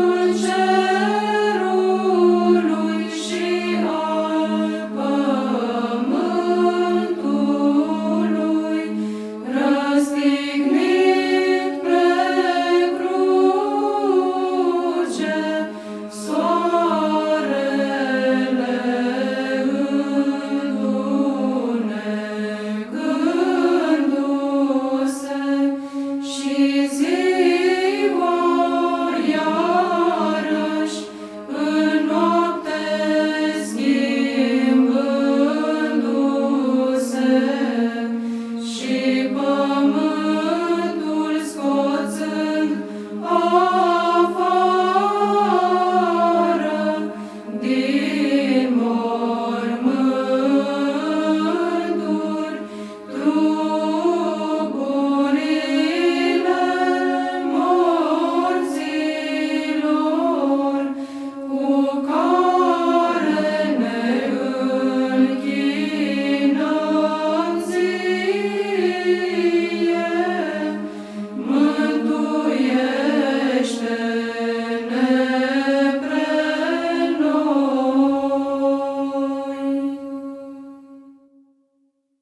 Lord,